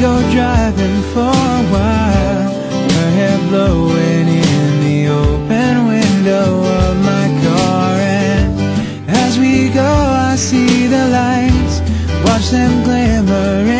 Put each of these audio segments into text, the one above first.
go driving for a while, her hair blowing in the open window of my car. And as we go, I see the lights, watch them glimmering.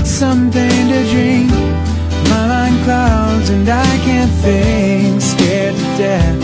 It's something to drink. My mind clouds and I can't think. Scared to death.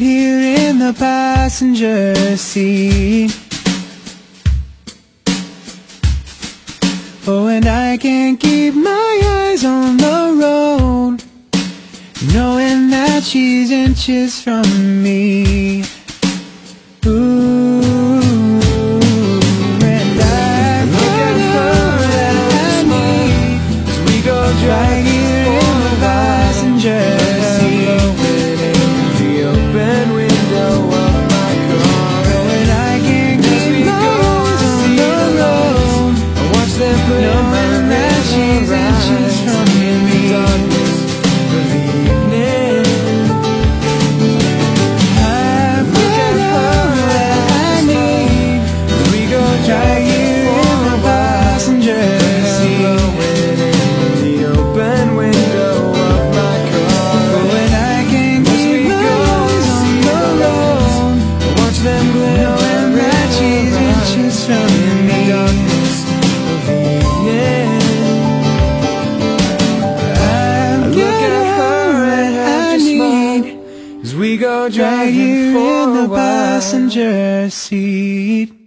right here in the passenger seat. Oh, and I can't keep my eyes on the road, knowing that she's inches from me. you're driving you in the passenger seat.